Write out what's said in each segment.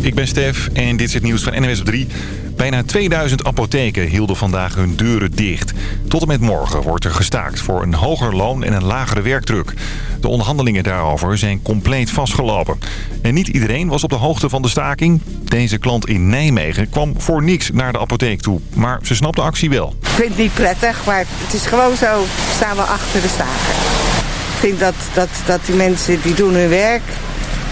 Ik ben Stef en dit is het nieuws van NWS op 3. Bijna 2000 apotheken hielden vandaag hun deuren dicht. Tot en met morgen wordt er gestaakt voor een hoger loon en een lagere werkdruk. De onderhandelingen daarover zijn compleet vastgelopen. En niet iedereen was op de hoogte van de staking. Deze klant in Nijmegen kwam voor niks naar de apotheek toe. Maar ze snapt de actie wel. Ik vind het niet prettig, maar het is gewoon zo. Staan we achter de staken. Ik vind dat, dat, dat die mensen die doen hun werk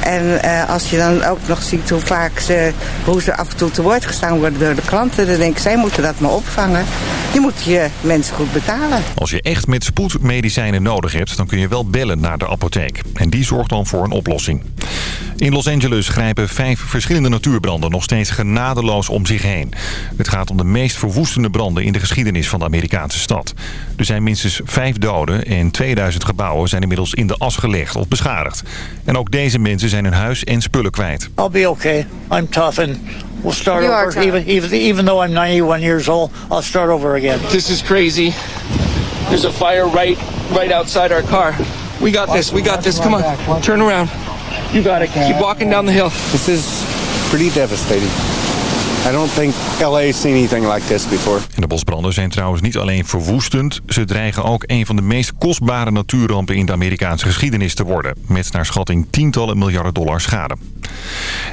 en eh, als je dan ook nog ziet hoe vaak ze, hoe ze af en toe te woord gestaan worden door de klanten, dan denk ik, zij moeten dat maar opvangen. Je moet je mensen goed betalen. Als je echt met spoed medicijnen nodig hebt, dan kun je wel bellen naar de apotheek. En die zorgt dan voor een oplossing. In Los Angeles grijpen vijf verschillende natuurbranden nog steeds genadeloos om zich heen. Het gaat om de meest verwoestende branden in de geschiedenis van de Amerikaanse stad. Er zijn minstens vijf doden en 2000 gebouwen zijn inmiddels in de as gelegd of beschadigd. En ook deze mensen zijn hun huis en spullen kwijt. I'll be okay. I'm tough and we'll start You over. Even, even, even though I'm 91 years old, I'll start over again. This is crazy. There's a fire right right outside our car. We got this. We got this. Come on. Turn around. You got it. Keep walking down the hill. This is pretty devastating. I don't think LA's seen anything like this before. En de bosbranden zijn trouwens niet alleen verwoestend. Ze dreigen ook een van de meest kostbare natuurrampen in de Amerikaanse geschiedenis te worden. Met naar schatting tientallen miljarden dollar schade.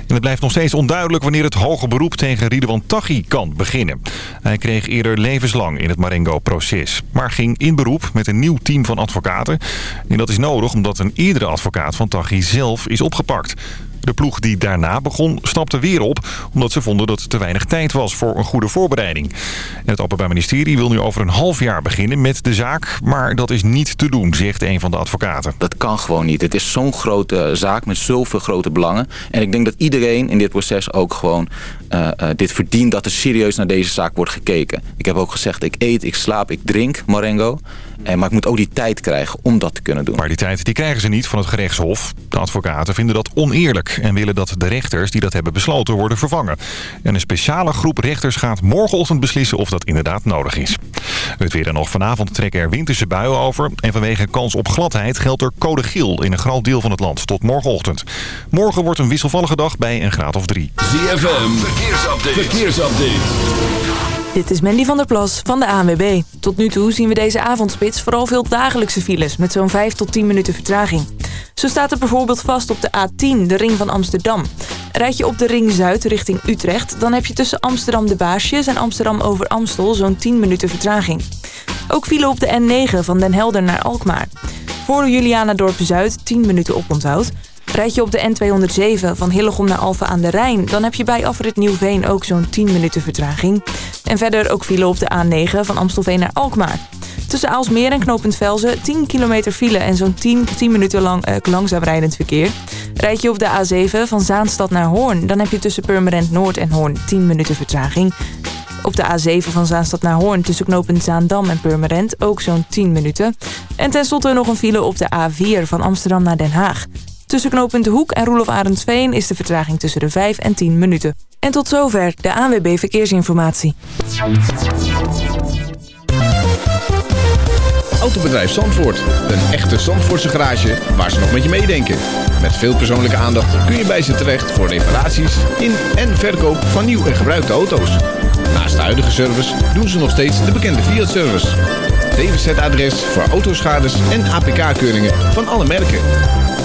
En het blijft nog steeds onduidelijk wanneer het hoge beroep tegen Ridwan Taghi kan beginnen. Hij kreeg eerder levenslang in het Marengo-proces. Maar ging in beroep met een nieuw team van advocaten. En dat is nodig omdat een eerdere advocaat van Taghi zelf is opgepakt. De ploeg die daarna begon stapte weer op... omdat ze vonden dat er te weinig tijd was voor een goede voorbereiding. En het Openbaar Ministerie wil nu over een half jaar beginnen met de zaak... maar dat is niet te doen, zegt een van de advocaten. Dat kan gewoon niet. Het is zo'n grote zaak met zoveel grote belangen. En ik denk dat iedereen in dit proces ook gewoon eh, eh, dit verdient... dat er serieus naar deze zaak wordt gekeken. Ik heb ook gezegd, ik eet, ik slaap, ik drink Marengo. Eh, maar ik moet ook die tijd krijgen om dat te kunnen doen. Maar die tijd die krijgen ze niet van het gerechtshof. De advocaten vinden dat oneerlijk en willen dat de rechters die dat hebben besloten worden vervangen. En een speciale groep rechters gaat morgenochtend beslissen of dat inderdaad nodig is. Het weer dan nog. Vanavond trekken er winterse buien over. En vanwege kans op gladheid geldt er code geel in een groot deel van het land tot morgenochtend. Morgen wordt een wisselvallige dag bij een graad of drie. ZFM, verkeersupdate. verkeersupdate. Dit is Mandy van der Plas van de ANWB. Tot nu toe zien we deze avondspits vooral veel dagelijkse files... met zo'n 5 tot 10 minuten vertraging. Zo staat er bijvoorbeeld vast op de A10, de ring van Amsterdam. Rijd je op de ring Zuid richting Utrecht... dan heb je tussen Amsterdam de Baasjes en Amsterdam over Amstel... zo'n 10 minuten vertraging. Ook file op de N9 van Den Helder naar Alkmaar. Voor Julianadorp Zuid 10 minuten oponthoud... Rijd je op de N207 van Hillegom naar Alphen aan de Rijn... dan heb je bij afrit Nieuwveen ook zo'n 10 minuten vertraging. En verder ook file op de A9 van Amstelveen naar Alkmaar. Tussen Aalsmeer en Knopend Velzen 10 kilometer file en zo'n 10, 10 minuten lang eh, langzaam rijdend verkeer. Rijd je op de A7 van Zaanstad naar Hoorn... dan heb je tussen Purmerend Noord en Hoorn 10 minuten vertraging. Op de A7 van Zaanstad naar Hoorn tussen knooppunt Zaandam en Purmerend ook zo'n 10 minuten. En tenslotte nog een file op de A4 van Amsterdam naar Den Haag. Tussen knooppunt De Hoek en Roelof Arendsveen is de vertraging tussen de 5 en 10 minuten. En tot zover de ANWB Verkeersinformatie. Autobedrijf Zandvoort. Een echte Zandvoortse garage waar ze nog met je meedenken. Met veel persoonlijke aandacht kun je bij ze terecht voor reparaties in en verkoop van nieuw en gebruikte auto's. Naast de huidige service doen ze nog steeds de bekende Fiat-service. DWZ-adres voor autoschades en APK-keuringen van alle merken.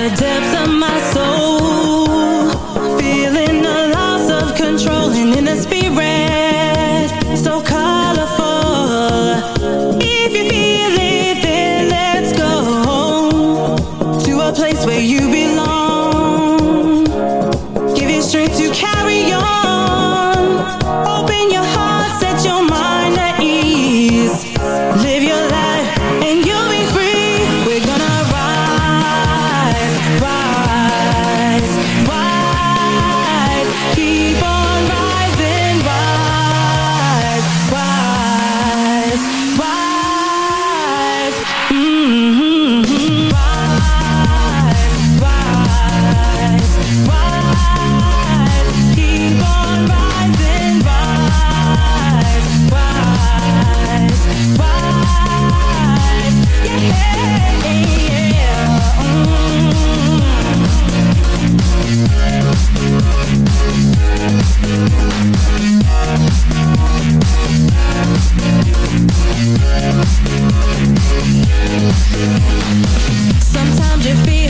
The depths of my soul, Sometimes you feel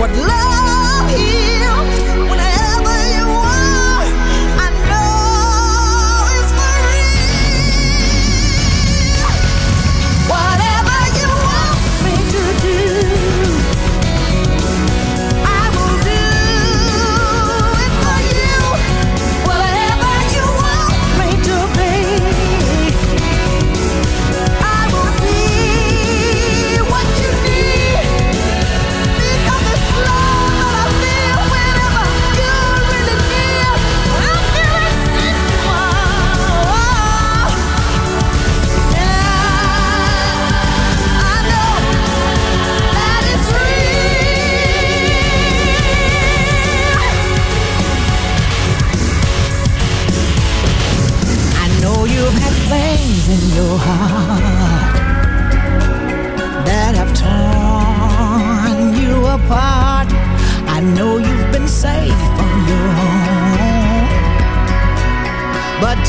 what love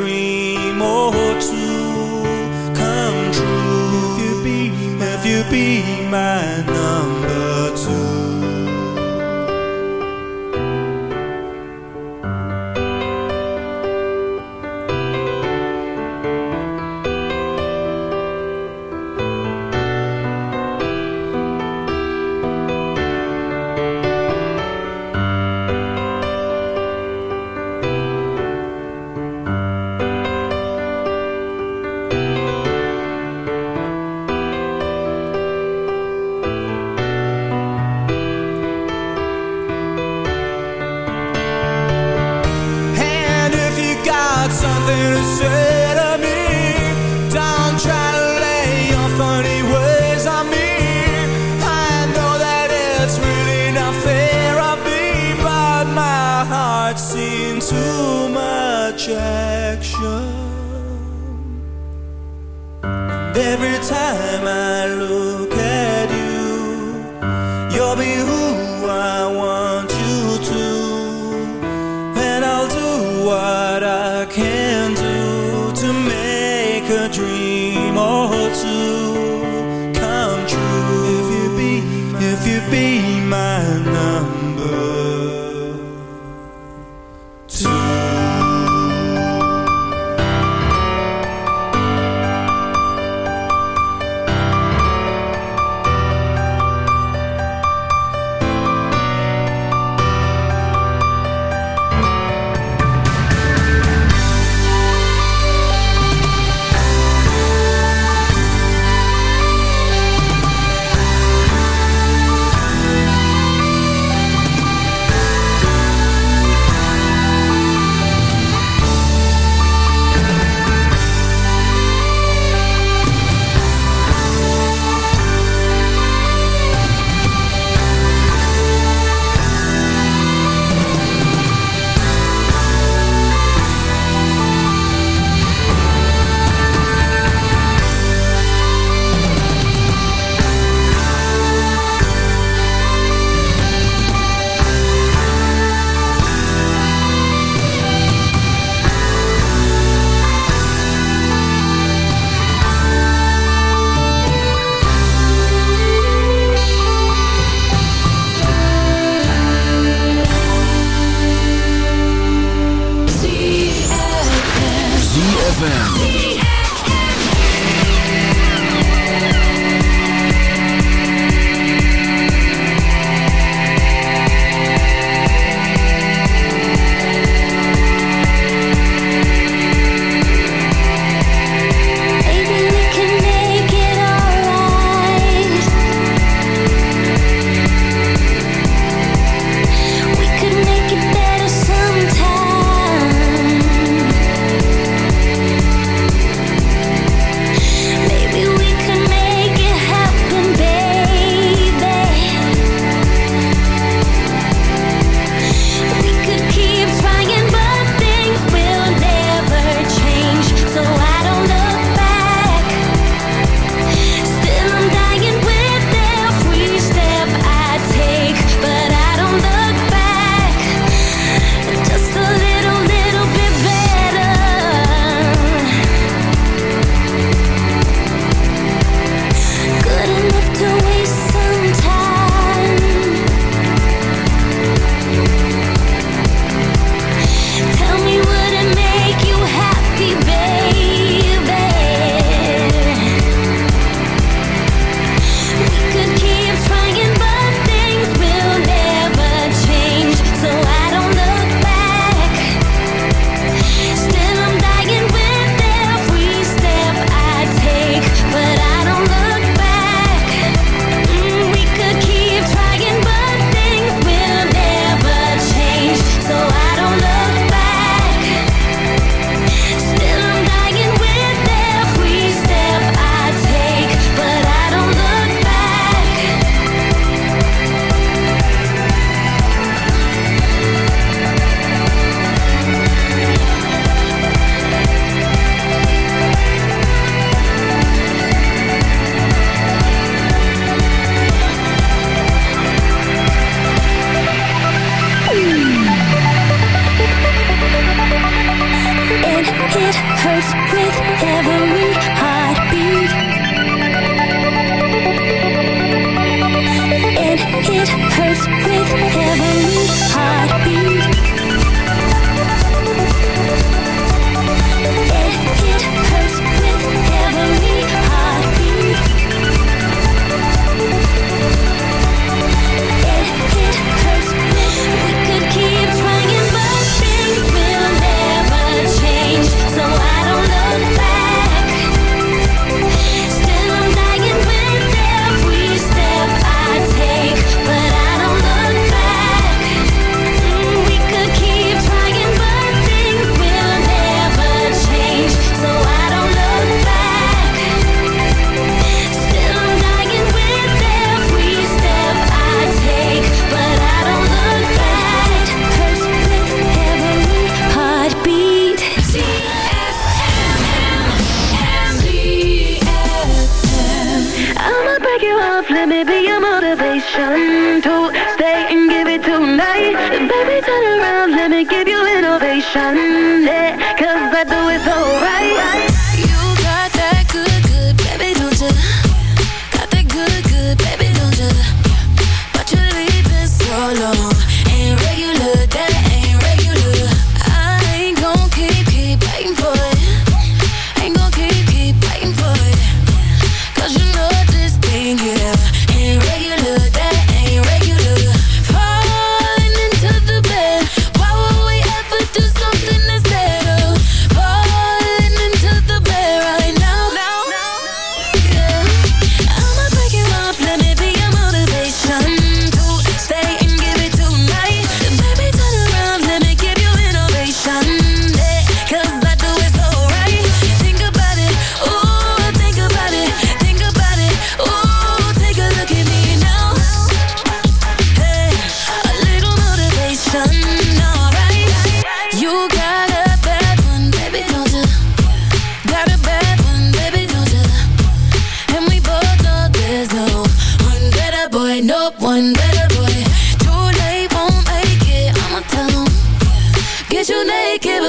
dream or two come true if you be, if you be my number two.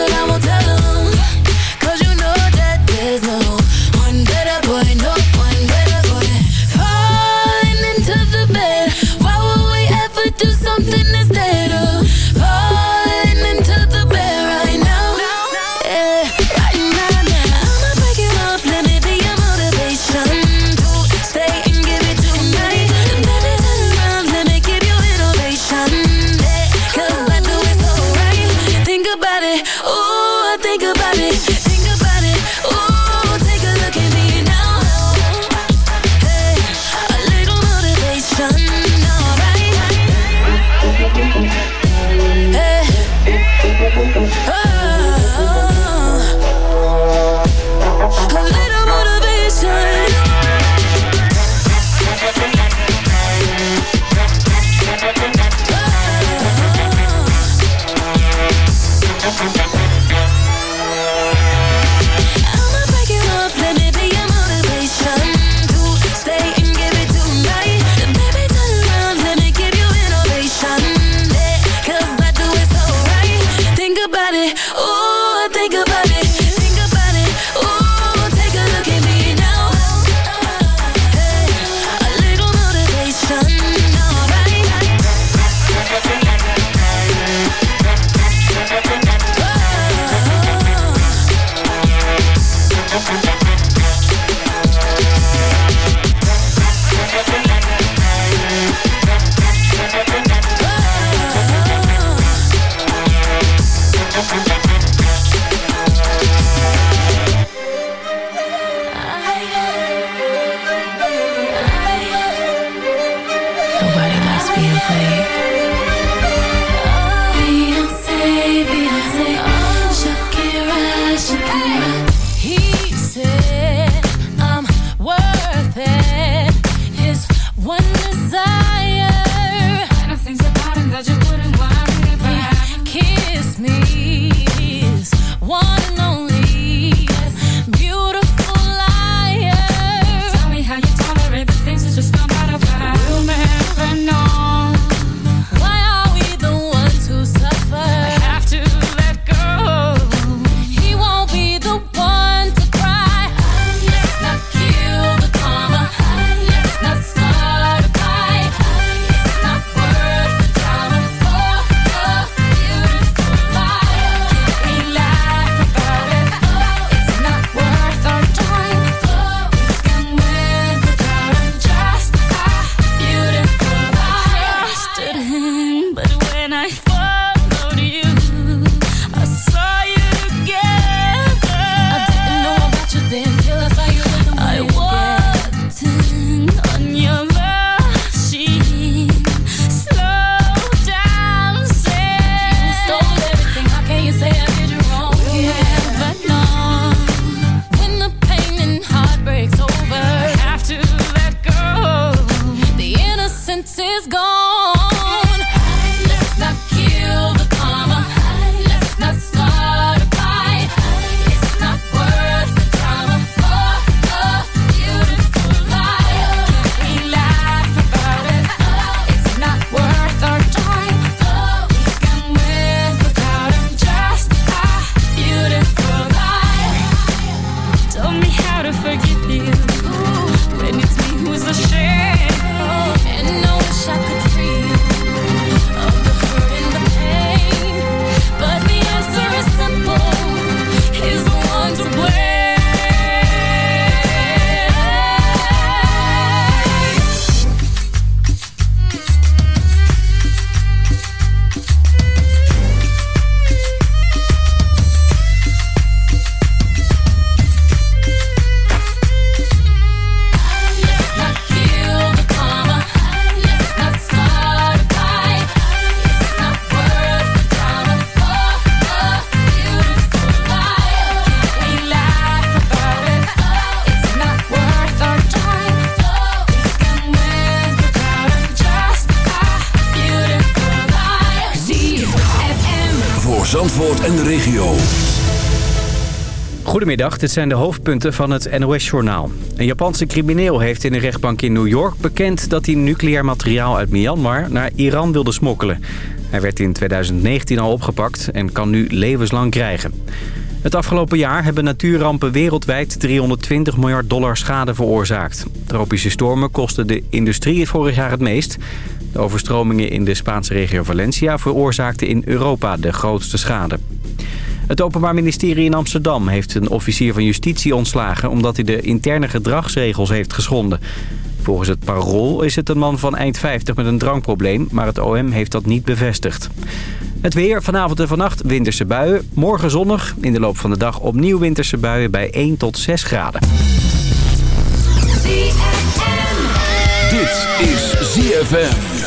that I won't tell everything. Goedemiddag, dit zijn de hoofdpunten van het NOS-journaal. Een Japanse crimineel heeft in een rechtbank in New York bekend... dat hij nucleair materiaal uit Myanmar naar Iran wilde smokkelen. Hij werd in 2019 al opgepakt en kan nu levenslang krijgen. Het afgelopen jaar hebben natuurrampen wereldwijd 320 miljard dollar schade veroorzaakt. Tropische stormen kosten de industrie vorig jaar het meest. De overstromingen in de Spaanse regio Valencia veroorzaakten in Europa de grootste schade. Het Openbaar Ministerie in Amsterdam heeft een officier van justitie ontslagen... omdat hij de interne gedragsregels heeft geschonden. Volgens het parool is het een man van eind 50 met een drankprobleem... maar het OM heeft dat niet bevestigd. Het weer, vanavond en vannacht winterse buien. Morgen zonnig, in de loop van de dag opnieuw winterse buien bij 1 tot 6 graden. Dit is ZFM.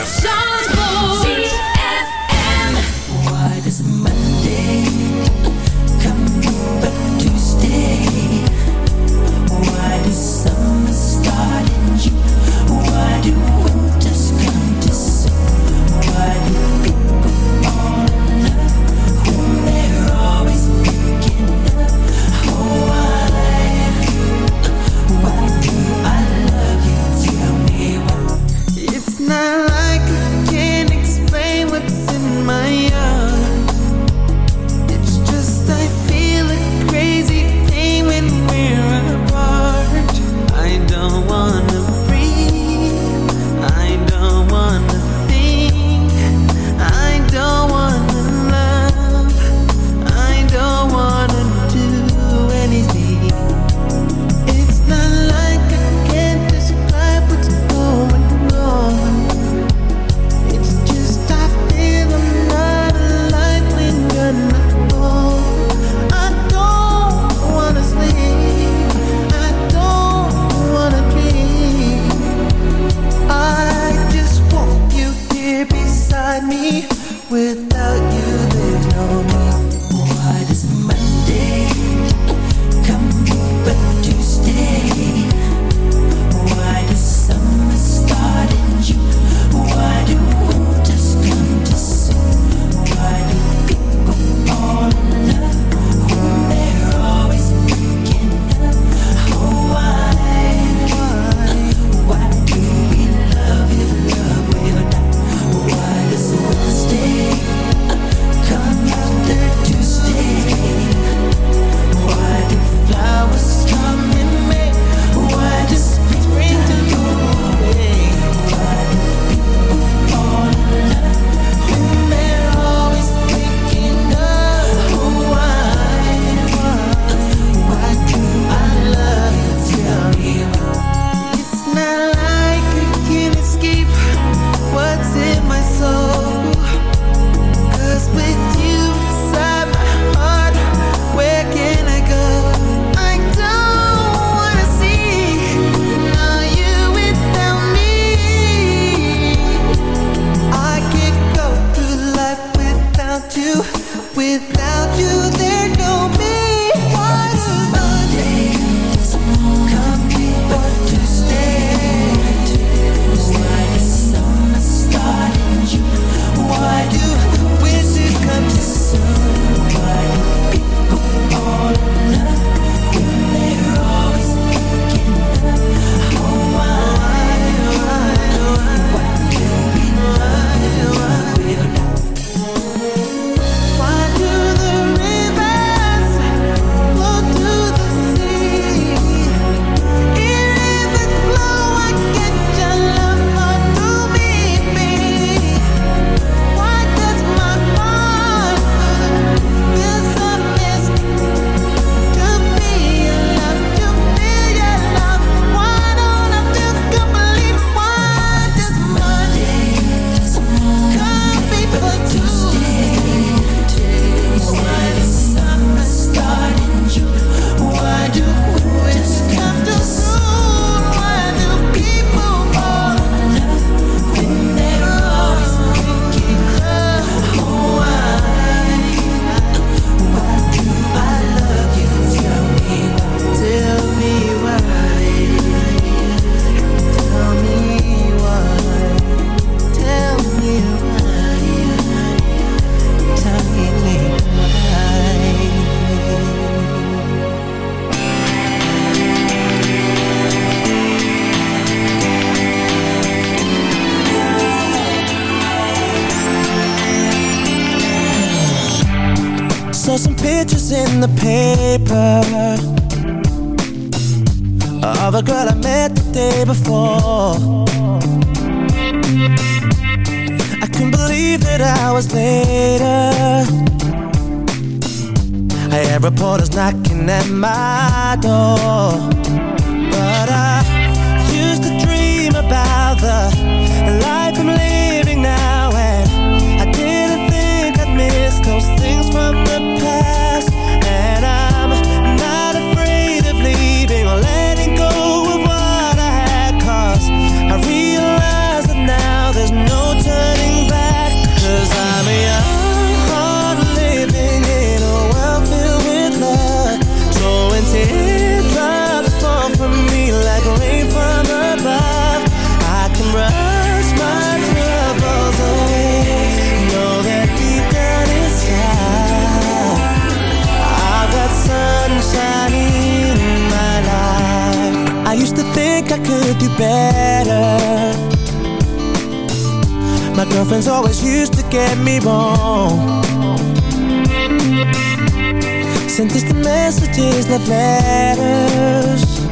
Sent us the messages that letters,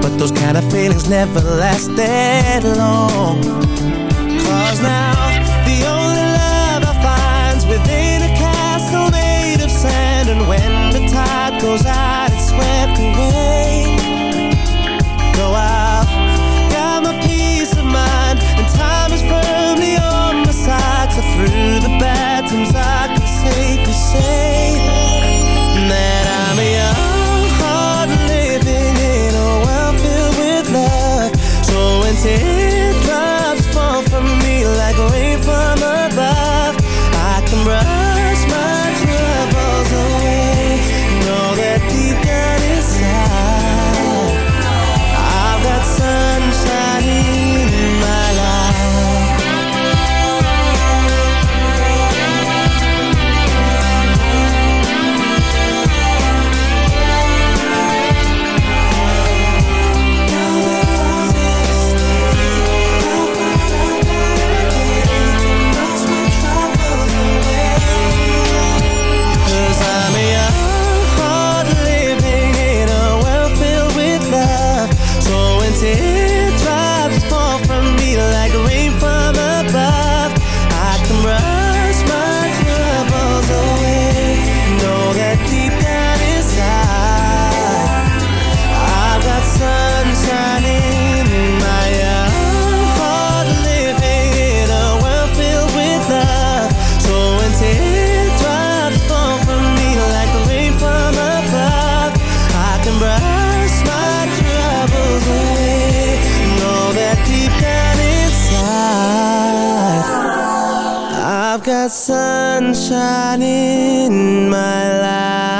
But those kind of feelings never lasted that long. Cause now the only love I find's within a castle made of sand. And when the tide goes out I've got sunshine in my life.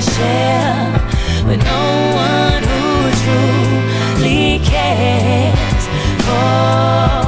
to share, with no one who truly cares for